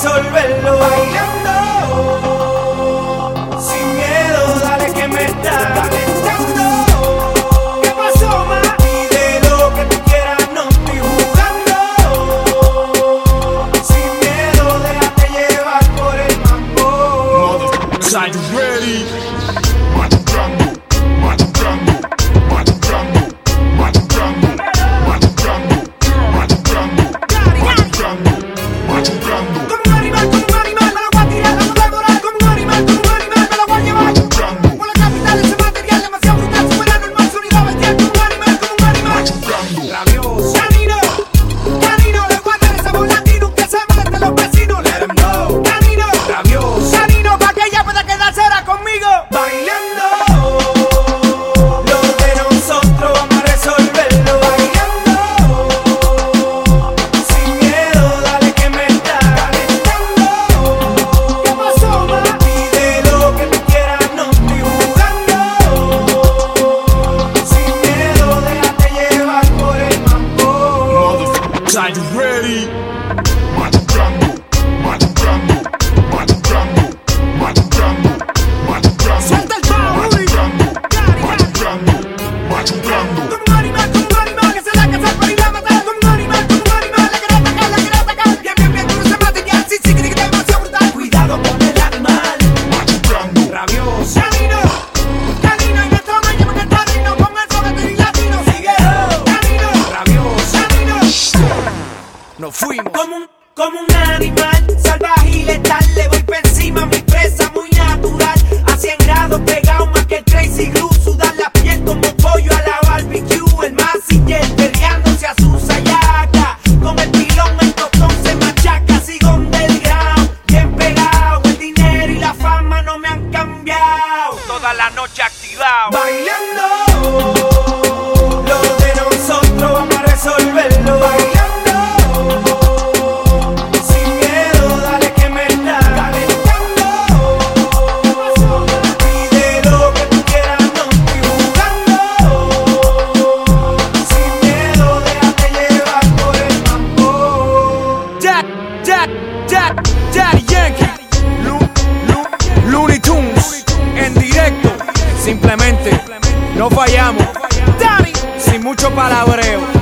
resolverlo bailando. Sin miedo, dale que me está calentando. ¿Qué pasó, ma? Pide lo que tú quieras, no estoy jugando. Sin miedo, déjate llevar por el mambo. Machu Drama. nos fuimos. Como un, como un animal salvaje y letal, le voy por encima mi presa muy natural. A 100 grados pegado más que el Crazy Glue, sudar la piel como pollo a la barbecue. El más y el perreándose a su sayaca. Con el pilón el tostón se machaca, sigo underground, bien pegado. El dinero y la fama no me han cambiado. Toda la noche activado. sin mucho palabreo.